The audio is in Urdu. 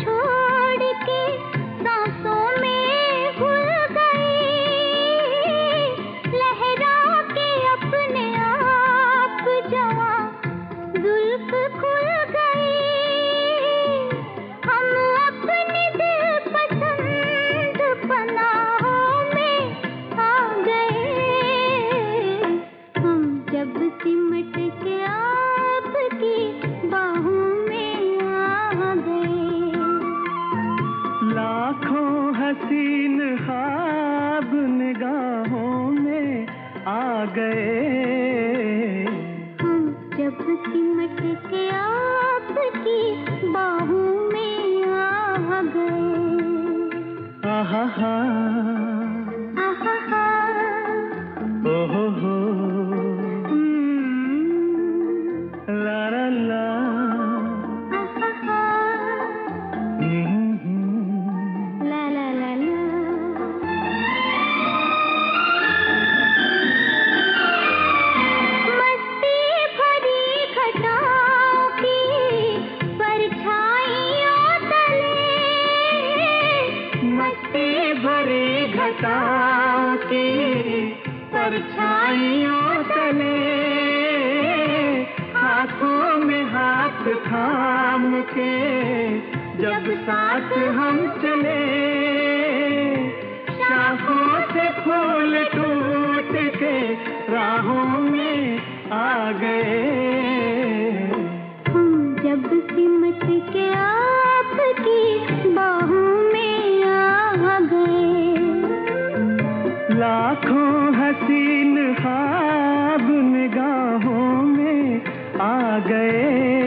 چھوڑ ہم جب سمٹ کے آپ کی باہوں میں آ گئے۔ آہا ہا۔ بھری کی پرچھائیوں تلے، ہاتھوں میں ہاتھ تھام کے جب ساتھ ہم چلے، شاخوں سے پھول ٹوٹ کے راہوں میں آ گئے۔ لاکھوں حسین خواب نگاہوں میں آ گئے۔